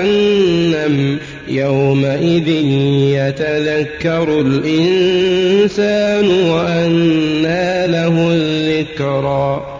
بجهنم يومئذ يتذكر الإنسان وأنى له الذكرى.